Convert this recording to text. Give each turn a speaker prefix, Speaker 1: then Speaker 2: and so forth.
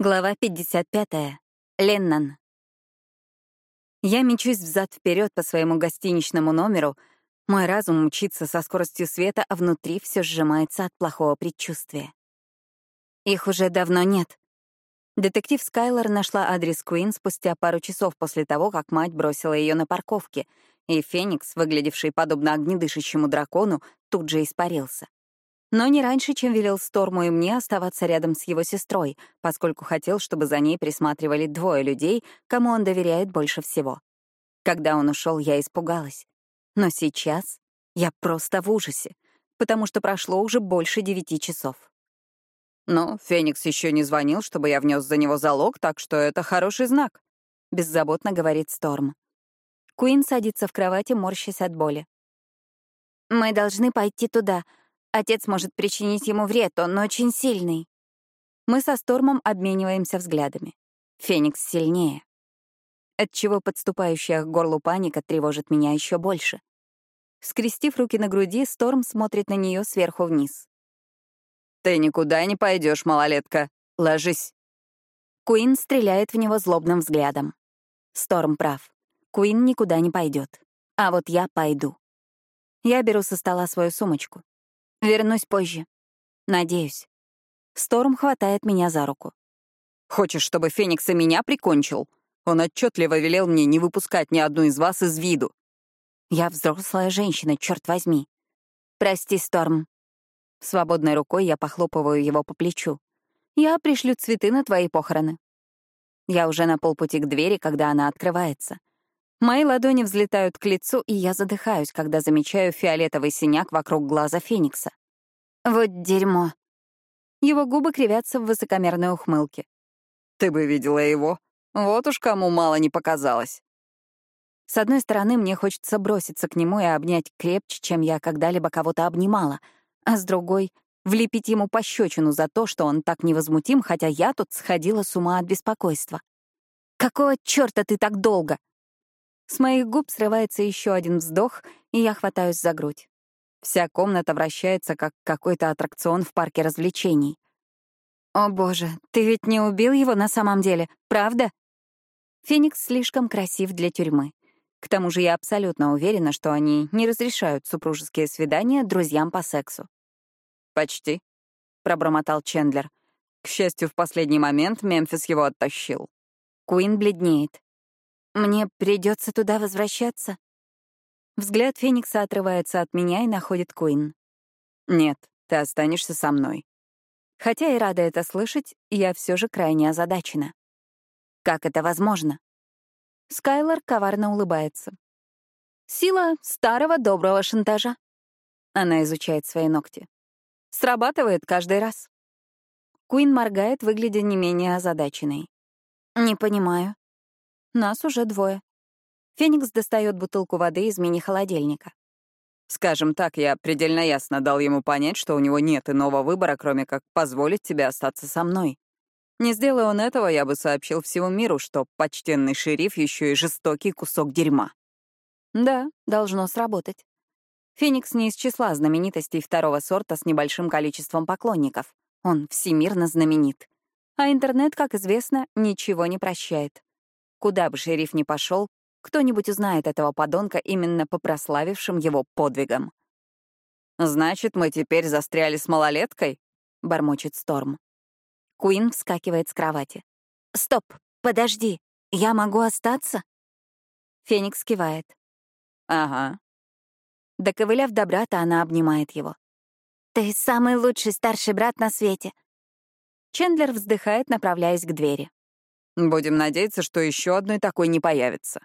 Speaker 1: Глава 55. Леннон. Я мечусь взад вперед по своему гостиничному номеру. Мой разум мчится со скоростью света, а внутри все сжимается от плохого предчувствия. Их уже давно нет. Детектив Скайлор нашла адрес Куин спустя пару часов после того, как мать бросила ее на парковке, и Феникс, выглядевший подобно огнедышащему дракону, тут же испарился. Но не раньше, чем велел Сторму и мне оставаться рядом с его сестрой, поскольку хотел, чтобы за ней присматривали двое людей, кому он доверяет больше всего. Когда он ушел, я испугалась. Но сейчас я просто в ужасе, потому что прошло уже больше девяти часов.
Speaker 2: «Но Феникс еще не звонил, чтобы я внес за него залог, так что это хороший знак», —
Speaker 1: беззаботно говорит Сторм. Куин садится в кровати, морщась от боли. «Мы должны пойти туда», Отец может причинить ему вред, он очень сильный. Мы со Стормом обмениваемся взглядами. Феникс сильнее. Отчего подступающая к горлу паника тревожит меня еще больше. Скрестив руки на груди, Сторм смотрит на нее сверху вниз.
Speaker 2: «Ты никуда не пойдешь, малолетка. Ложись».
Speaker 1: Куин стреляет в него злобным взглядом. Сторм прав. Куин никуда не пойдет. А вот я пойду. Я беру со стола свою сумочку. Вернусь позже. Надеюсь. Сторм хватает меня за руку.
Speaker 2: «Хочешь, чтобы Феникс и меня прикончил? Он отчетливо велел мне не выпускать ни одну из вас из виду».
Speaker 1: Я взрослая женщина, черт возьми. Прости, Сторм. Свободной рукой я похлопываю его по плечу. Я пришлю цветы на твои похороны. Я уже на полпути к двери, когда она открывается. Мои ладони взлетают к лицу, и я задыхаюсь, когда замечаю фиолетовый синяк вокруг глаза Феникса. Вот дерьмо. Его губы кривятся в высокомерной ухмылке.
Speaker 2: «Ты бы видела его. Вот уж кому мало не показалось».
Speaker 1: С одной стороны, мне хочется броситься к нему и обнять крепче, чем я когда-либо кого-то обнимала, а с другой — влепить ему пощечину за то, что он так невозмутим, хотя я тут сходила с ума от беспокойства. «Какого чёрта ты так долго?» С моих губ срывается еще один вздох, и я хватаюсь за грудь. Вся комната вращается, как какой-то аттракцион в парке развлечений. «О боже, ты ведь не убил его на самом деле, правда?» Феникс слишком красив для тюрьмы. К тому же я абсолютно уверена, что они не разрешают супружеские свидания друзьям по сексу.
Speaker 2: «Почти», — пробормотал Чендлер. К счастью, в последний момент Мемфис его оттащил.
Speaker 1: Куин бледнеет. Мне придется туда возвращаться? Взгляд Феникса отрывается от меня и находит Куин.
Speaker 2: Нет, ты останешься со мной.
Speaker 1: Хотя и рада это слышать, я все же крайне озадачена. Как это возможно? Скайлор коварно улыбается. Сила старого доброго шантажа. Она изучает свои ногти. Срабатывает каждый раз. Куин моргает, выглядя не менее озадаченной. Не понимаю. Нас уже двое. Феникс достает бутылку воды из мини-холодильника.
Speaker 2: Скажем так, я предельно ясно дал ему понять, что у него нет иного выбора, кроме как позволить тебе остаться со мной. Не сделая он этого, я бы сообщил всему миру, что почтенный шериф еще и жестокий кусок дерьма.
Speaker 1: Да, должно сработать. Феникс не из числа знаменитостей второго сорта с небольшим количеством поклонников. Он всемирно знаменит. А интернет, как известно, ничего не прощает. Куда бы шериф ни пошел, кто-нибудь узнает этого подонка именно по прославившим его подвигам.
Speaker 2: «Значит, мы теперь застряли с малолеткой?»
Speaker 1: — бормочет Сторм. Куин вскакивает с кровати. «Стоп, подожди, я могу остаться?» Феникс кивает.
Speaker 2: «Ага».
Speaker 1: Доковыляв до брата, она обнимает его. «Ты самый лучший старший брат на свете». Чендлер вздыхает, направляясь к двери.
Speaker 2: Будем надеяться, что еще одной такой не появится.